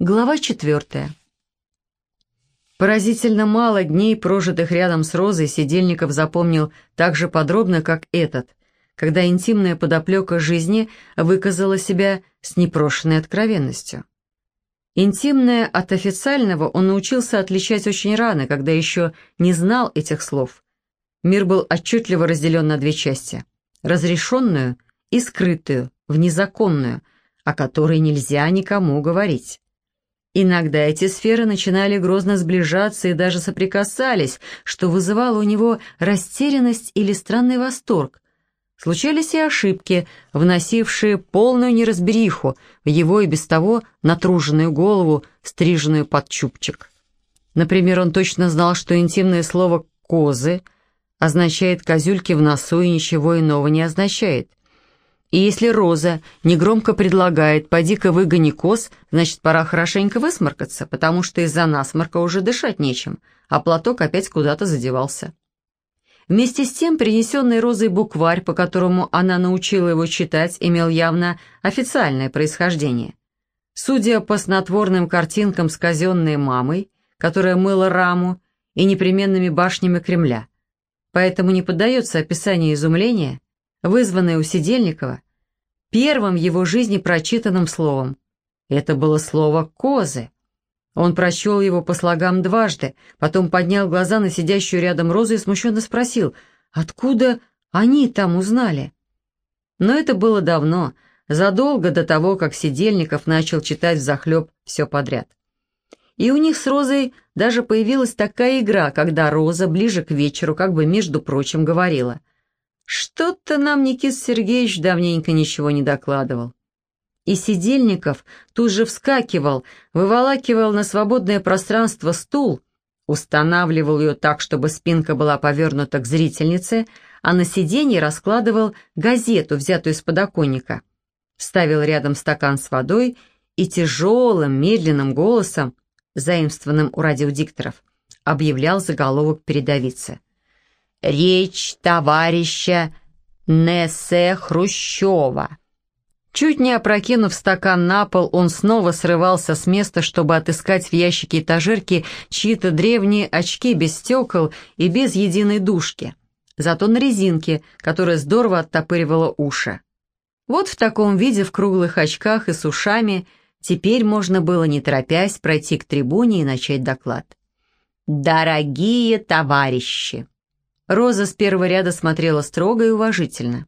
Глава четвертая. Поразительно мало дней, прожитых рядом с Розой, Сидельников запомнил так же подробно, как этот, когда интимная подоплека жизни выказала себя с непрошенной откровенностью. Интимное от официального он научился отличать очень рано, когда еще не знал этих слов. Мир был отчетливо разделен на две части – разрешенную и скрытую, внезаконную, о которой нельзя никому говорить. Иногда эти сферы начинали грозно сближаться и даже соприкасались, что вызывало у него растерянность или странный восторг. Случались и ошибки, вносившие полную неразбериху в его и без того натруженную голову, стриженную под чубчик. Например, он точно знал, что интимное слово «козы» означает «козюльки в носу» и ничего иного не означает. И если Роза негромко предлагает «поди-ка выгони коз», значит, пора хорошенько высморкаться, потому что из-за насморка уже дышать нечем, а платок опять куда-то задевался. Вместе с тем, принесенный Розой букварь, по которому она научила его читать, имел явно официальное происхождение. Судя по снотворным картинкам с казенной мамой, которая мыла раму, и непременными башнями Кремля. Поэтому не поддается описанию изумления – вызванное у Сидельникова, первым в его жизни прочитанным словом. Это было слово «козы». Он прочел его по слогам дважды, потом поднял глаза на сидящую рядом Розу и смущенно спросил, откуда они там узнали. Но это было давно, задолго до того, как Сидельников начал читать взахлеб все подряд. И у них с Розой даже появилась такая игра, когда Роза ближе к вечеру, как бы между прочим, говорила – что-то нам Никит Сергеевич давненько ничего не докладывал. И Сидельников тут же вскакивал, выволакивал на свободное пространство стул, устанавливал ее так, чтобы спинка была повернута к зрительнице, а на сиденье раскладывал газету, взятую из подоконника, ставил рядом стакан с водой и тяжелым, медленным голосом, заимствованным у радиодикторов, объявлял заголовок передовицы речь товарища Нессе Хрущева. Чуть не опрокинув стакан на пол, он снова срывался с места, чтобы отыскать в ящике этажерки чьи-то древние очки без стекол и без единой дужки, зато на резинке, которая здорово оттопыривала уши. Вот в таком виде, в круглых очках и с ушами, теперь можно было, не торопясь, пройти к трибуне и начать доклад. «Дорогие товарищи!» Роза с первого ряда смотрела строго и уважительно.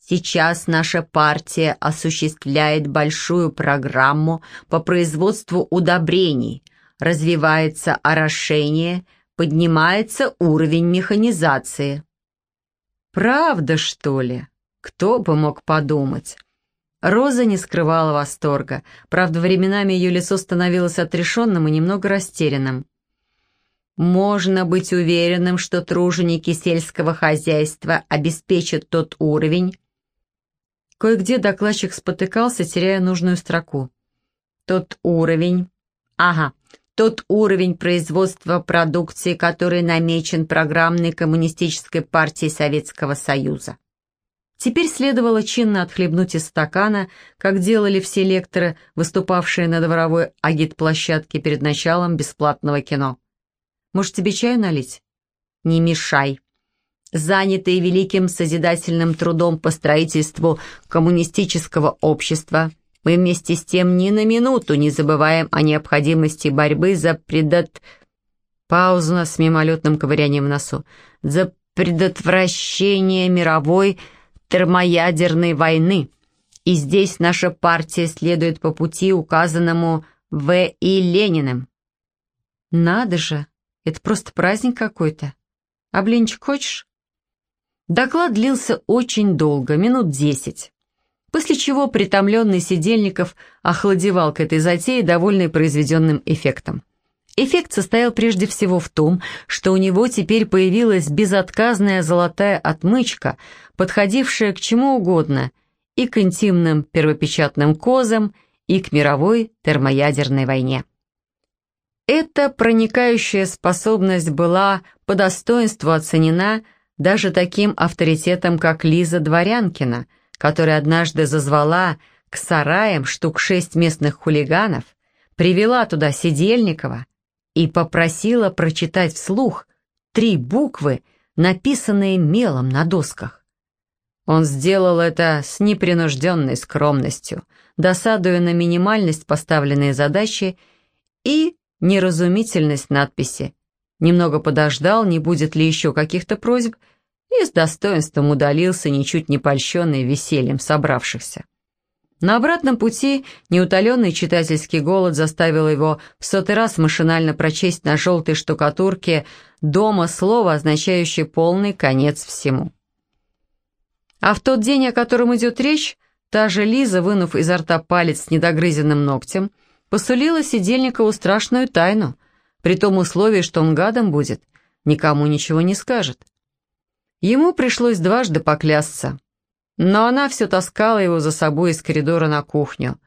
Сейчас наша партия осуществляет большую программу по производству удобрений, развивается орошение, поднимается уровень механизации. Правда, что ли? Кто бы мог подумать? Роза не скрывала восторга. Правда, временами ее лицо становилось отрешенным и немного растерянным. Можно быть уверенным, что труженики сельского хозяйства обеспечат тот уровень. Кое-где докладчик спотыкался, теряя нужную строку. Тот уровень... Ага, тот уровень производства продукции, который намечен программной коммунистической партией Советского Союза. Теперь следовало чинно отхлебнуть из стакана, как делали все лекторы, выступавшие на дворовой агитплощадке перед началом бесплатного кино. Может, тебе чаю налить?» «Не мешай». Занятые великим созидательным трудом по строительству коммунистического общества, мы вместе с тем ни на минуту не забываем о необходимости борьбы за предот... Пауза с мимолетным ковырянием в носу. «За предотвращение мировой термоядерной войны. И здесь наша партия следует по пути, указанному В. И. Лениным». «Надо же!» Это просто праздник какой-то. А блинчик хочешь?» Доклад длился очень долго, минут десять. После чего притомленный Сидельников охладевал к этой затее, довольный произведенным эффектом. Эффект состоял прежде всего в том, что у него теперь появилась безотказная золотая отмычка, подходившая к чему угодно, и к интимным первопечатным козам, и к мировой термоядерной войне. Эта проникающая способность была по достоинству оценена даже таким авторитетом, как Лиза Дворянкина, которая однажды зазвала к сараям штук шесть местных хулиганов, привела туда Сидельникова и попросила прочитать вслух три буквы, написанные мелом на досках. Он сделал это с непринужденной скромностью, досадуя на минимальность поставленной задачи и неразумительность надписи. Немного подождал, не будет ли еще каких-то просьб, и с достоинством удалился, ничуть не польщенный весельем собравшихся. На обратном пути неутоленный читательский голод заставил его в сотый раз машинально прочесть на желтой штукатурке дома слово, означающее полный конец всему. А в тот день, о котором идет речь, та же Лиза, вынув изо рта палец с недогрызенным ногтем, посулила Сидельникову страшную тайну, при том условии, что он гадом будет, никому ничего не скажет. Ему пришлось дважды поклясться, но она все таскала его за собой из коридора на кухню.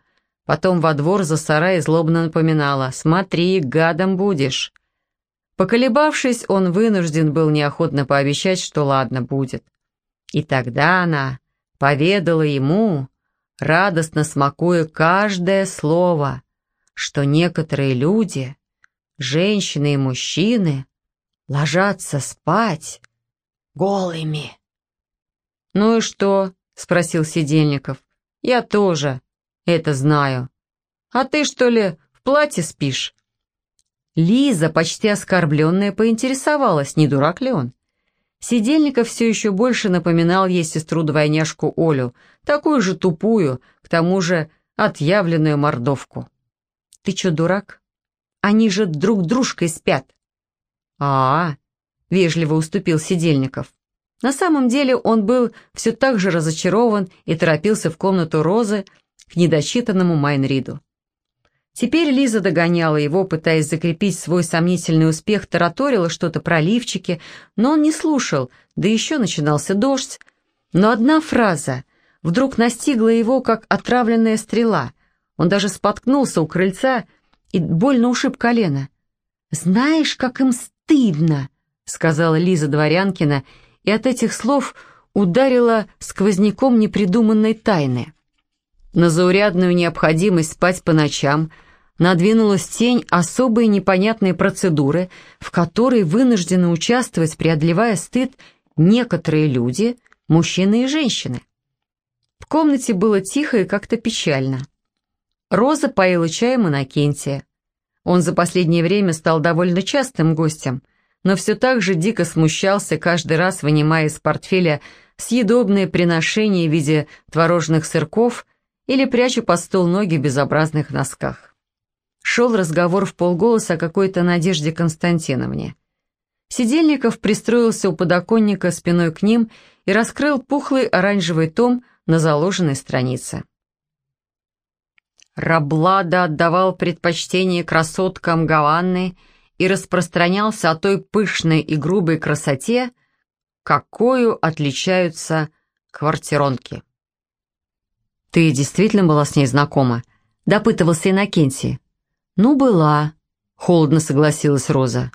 Потом во двор за сарай злобно напоминала «Смотри, гадом будешь». Поколебавшись, он вынужден был неохотно пообещать, что ладно будет. И тогда она поведала ему, радостно смакуя каждое слово, что некоторые люди, женщины и мужчины, ложатся спать голыми. «Ну и что?» — спросил Сидельников. «Я тоже это знаю. А ты, что ли, в платье спишь?» Лиза, почти оскорбленная, поинтересовалась, не дурак ли он. Сидельников все еще больше напоминал ей сестру-двойняшку Олю, такую же тупую, к тому же отъявленную мордовку. «Ты что, дурак? Они же друг дружкой спят». «А, -а, -а — вежливо уступил Сидельников. На самом деле он был все так же разочарован и торопился в комнату Розы к недочитанному Майнриду. Теперь Лиза догоняла его, пытаясь закрепить свой сомнительный успех, тараторила что-то про лифчики, но он не слушал, да еще начинался дождь. Но одна фраза вдруг настигла его, как отравленная стрела. Он даже споткнулся у крыльца и больно ушиб колено. «Знаешь, как им стыдно!» — сказала Лиза Дворянкина, и от этих слов ударила сквозняком непридуманной тайны. На заурядную необходимость спать по ночам — надвинулась тень особой непонятной процедуры, в которой вынуждены участвовать, преодолевая стыд, некоторые люди, мужчины и женщины. В комнате было тихо и как-то печально. Роза поила чаем Иннокентия. Он за последнее время стал довольно частым гостем, но все так же дико смущался, каждый раз вынимая из портфеля съедобные приношения в виде творожных сырков или пряча под стол ноги в безобразных носках. Шел разговор в полголоса о какой-то Надежде Константиновне. Сидельников пристроился у подоконника спиной к ним и раскрыл пухлый оранжевый том на заложенной странице. Раблада отдавал предпочтение красоткам Гаванны и распространялся о той пышной и грубой красоте, какую отличаются квартиронки. «Ты действительно была с ней знакома?» — допытывался Иннокентий. «Ну, была», — холодно согласилась Роза.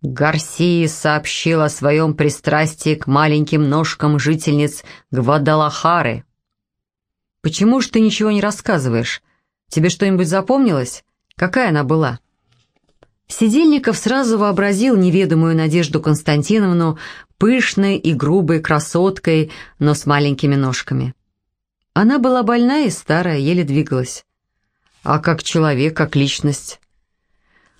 Гарсия сообщил о своем пристрастии к маленьким ножкам жительниц Гвадалахары. «Почему ж ты ничего не рассказываешь? Тебе что-нибудь запомнилось? Какая она была?» Сидельников сразу вообразил неведомую Надежду Константиновну пышной и грубой красоткой, но с маленькими ножками. Она была больная и старая, еле двигалась а как человек, как личность.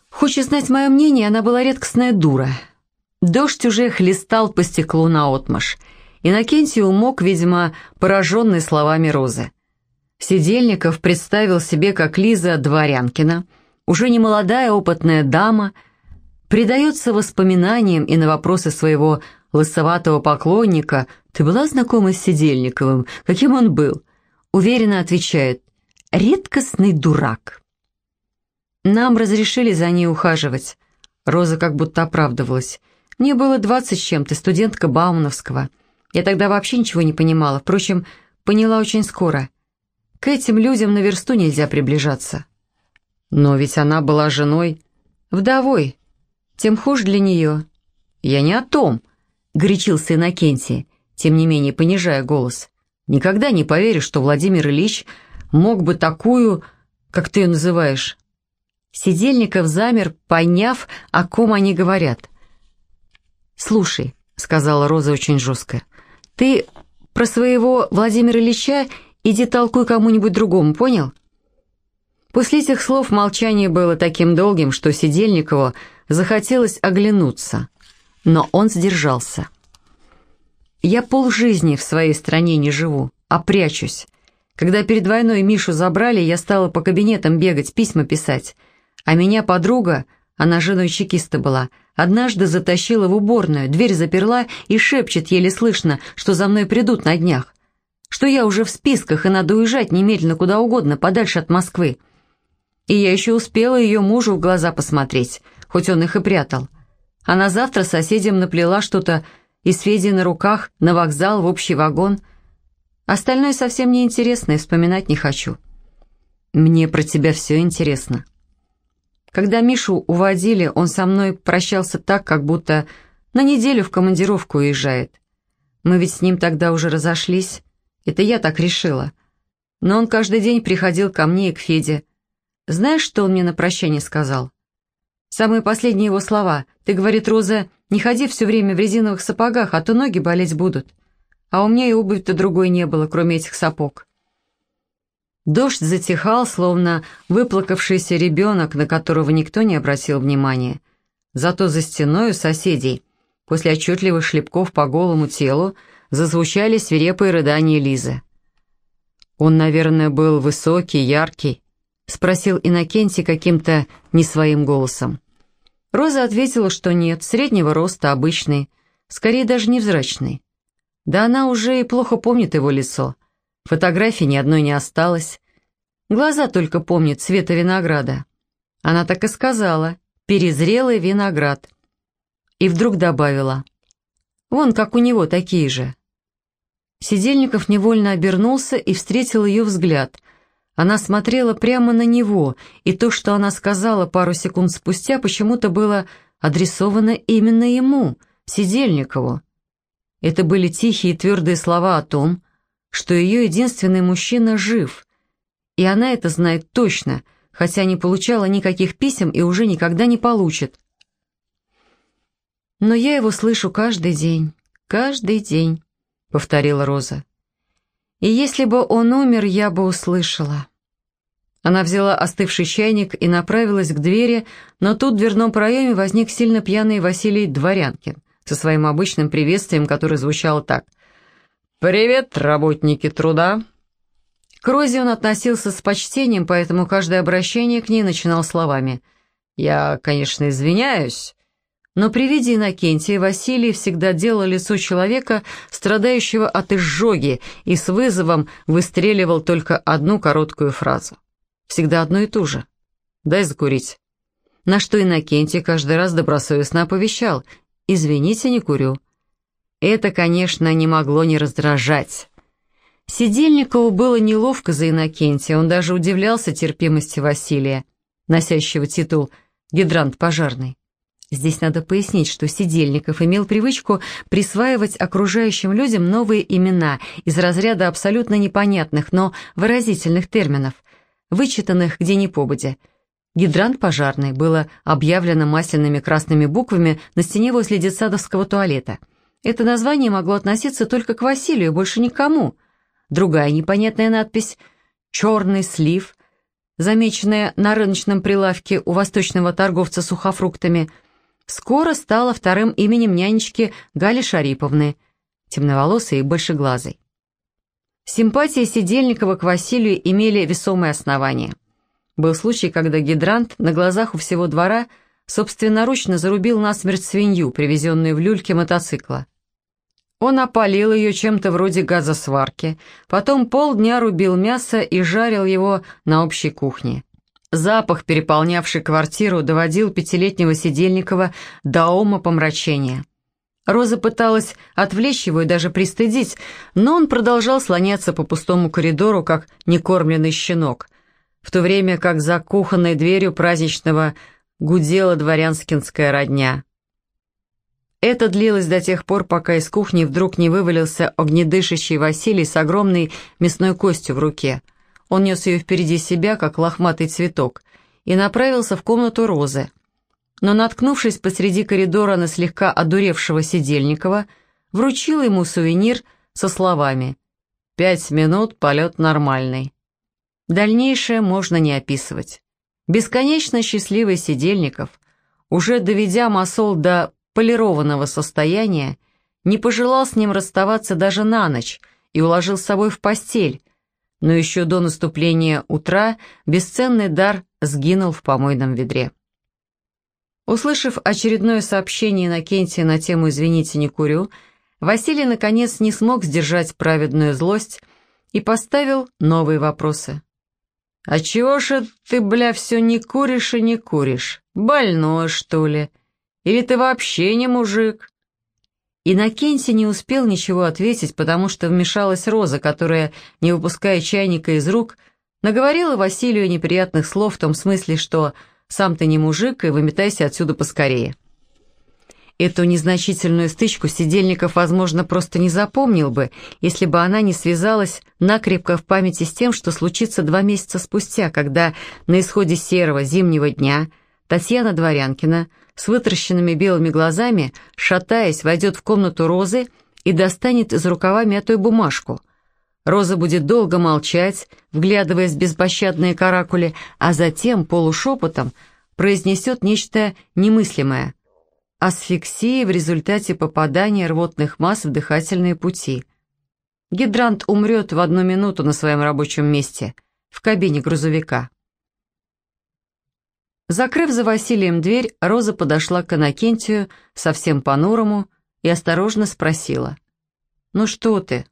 Хочешь знать мое мнение, она была редкостная дура. Дождь уже хлестал по стеклу наотмашь. Иннокентий умок, видимо, пораженный словами Розы. Сидельников представил себе, как Лиза Дворянкина, уже не молодая опытная дама, предается воспоминаниям и на вопросы своего лысоватого поклонника «Ты была знакома с Сидельниковым? Каким он был?» Уверенно отвечает редкостный дурак. Нам разрешили за ней ухаживать. Роза как будто оправдывалась. Мне было двадцать с чем-то, студентка Баумновского. Я тогда вообще ничего не понимала, впрочем, поняла очень скоро. К этим людям на версту нельзя приближаться. Но ведь она была женой, вдовой. Тем хуже для нее. Я не о том, горячился Иннокентий, тем не менее понижая голос. Никогда не поверю, что Владимир Ильич мог бы такую, как ты ее называешь, Сидельников замер, поняв, о ком они говорят. «Слушай», — сказала Роза очень жестко, — «ты про своего Владимира Ильича иди толкуй кому-нибудь другому, понял?» После этих слов молчание было таким долгим, что Сидельникову захотелось оглянуться, но он сдержался. «Я полжизни в своей стране не живу, а прячусь. Когда перед войной Мишу забрали, я стала по кабинетам бегать, письма писать. А меня подруга, она женой чекиста была, однажды затащила в уборную, дверь заперла и шепчет еле слышно, что за мной придут на днях. Что я уже в списках и надо уезжать немедленно куда угодно, подальше от Москвы. И я еще успела ее мужу в глаза посмотреть, хоть он их и прятал. А на завтра соседям наплела что-то из Феди на руках, на вокзал, в общий вагон. Остальное совсем не интересно и вспоминать не хочу. Мне про тебя все интересно. Когда Мишу уводили, он со мной прощался так, как будто на неделю в командировку уезжает. Мы ведь с ним тогда уже разошлись. Это я так решила. Но он каждый день приходил ко мне и к Феде, знаешь, что он мне на прощание сказал? Самые последние его слова. Ты, говорит Роза, не ходи все время в резиновых сапогах, а то ноги болеть будут. А у меня и обуви-то другой не было, кроме этих сапог. Дождь затихал, словно выплакавшийся ребенок, на которого никто не обратил внимания. Зато за стеной у соседей, после отчетливых шлепков по голому телу, зазвучали свирепые рыдания Лизы. Он, наверное, был высокий, яркий, спросил Иннокентий каким-то не своим голосом. Роза ответила, что нет, среднего роста, обычный, скорее даже невзрачный. Да она уже и плохо помнит его лицо. Фотографии ни одной не осталось. Глаза только помнит цвета винограда. Она так и сказала, перезрелый виноград. И вдруг добавила, вон как у него такие же. Сидельников невольно обернулся и встретил ее взгляд – она смотрела прямо на него, и то, что она сказала пару секунд спустя, почему-то было адресовано именно ему, Сидельникову. Это были тихие и твердые слова о том, что ее единственный мужчина жив, и она это знает точно, хотя не получала никаких писем и уже никогда не получит. «Но я его слышу каждый день, каждый день», — повторила Роза. «И если бы он умер, я бы услышала». Она взяла остывший чайник и направилась к двери, но тут в дверном проеме возник сильно пьяный Василий Дворянкин со своим обычным приветствием, которое звучало так. «Привет, работники труда!» К Розе он относился с почтением, поэтому каждое обращение к ней начинал словами «Я, конечно, извиняюсь», но при виде Иннокентия Василий всегда делал лицо человека, страдающего от изжоги, и с вызовом выстреливал только одну короткую фразу. Всегда одно и то же. Дай закурить. На что Иннокентий каждый раз добросовестно оповещал. «Извините, не курю». Это, конечно, не могло не раздражать. Сидельникову было неловко за Иннокентия, он даже удивлялся терпимости Василия, носящего титул «гидрант пожарный». Здесь надо пояснить, что Сидельников имел привычку присваивать окружающим людям новые имена из разряда абсолютно непонятных, но выразительных терминов – вычитанных где ни попадя. Гидрант пожарный было объявлено масляными красными буквами на стене возле детсадовского туалета. Это название могло относиться только к Василию, больше никому. Другая непонятная надпись «Черный слив», замеченная на рыночном прилавке у восточного торговца сухофруктами, скоро стала вторым именем нянечки Гали Шариповны, темноволосой и большеглазой. Симпатии Сидельникова к Василию имели весомые основания. Был случай, когда гидрант на глазах у всего двора собственноручно зарубил насмерть свинью, привезенную в люльке мотоцикла. Он опалил ее чем-то вроде газосварки, потом полдня рубил мясо и жарил его на общей кухне. Запах, переполнявший квартиру, доводил пятилетнего Сидельникова до ума помрачения. Роза пыталась отвлечь его и даже пристыдить, но он продолжал слоняться по пустому коридору, как некормленный щенок, в то время как за кухонной дверью праздничного гудела дворянскинская родня. Это длилось до тех пор, пока из кухни вдруг не вывалился огнедышащий Василий с огромной мясной костью в руке. Он нес ее впереди себя, как лохматый цветок, и направился в комнату Розы. Но, наткнувшись посреди коридора на слегка одуревшего Сидельникова, вручил ему сувенир со словами «Пять минут, полет нормальный». Дальнейшее можно не описывать. Бесконечно счастливый Сидельников, уже доведя Масол до полированного состояния, не пожелал с ним расставаться даже на ночь и уложил с собой в постель, но еще до наступления утра бесценный дар сгинул в помойном ведре. Услышав очередное сообщение Иннокентия на тему «Извините, не курю», Василий, наконец, не смог сдержать праведную злость и поставил новые вопросы. «А чего же ты, бля, все не куришь и не куришь? Больной, что ли? Или ты вообще не мужик?» Иннокентий не успел ничего ответить, потому что вмешалась Роза, которая, не выпуская чайника из рук, наговорила Василию неприятных слов в том смысле, что «сам ты не мужик и выметайся отсюда поскорее». Эту незначительную стычку Сидельников, возможно, просто не запомнил бы, если бы она не связалась накрепко в памяти с тем, что случится два месяца спустя, когда на исходе серого зимнего дня Татьяна Дворянкина с вытращенными белыми глазами, шатаясь, войдет в комнату Розы и достанет из рукава мятую бумажку. Роза будет долго молчать, вглядываясь в беспощадные каракули, а затем полушепотом произнесет нечто немыслимое. Асфиксия в результате попадания рвотных масс в дыхательные пути. Гидрант умрет в одну минуту на своем рабочем месте, в кабине грузовика. Закрыв за Василием дверь, Роза подошла к Иннокентию, совсем понурому, и осторожно спросила. «Ну что ты?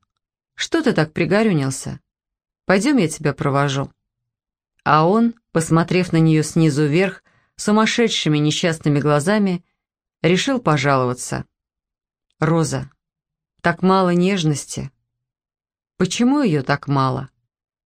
Что ты так пригорюнился? Пойдем я тебя провожу». А он, посмотрев на нее снизу вверх, сумасшедшими несчастными глазами, решил пожаловаться. «Роза, так мало нежности. Почему ее так мало?»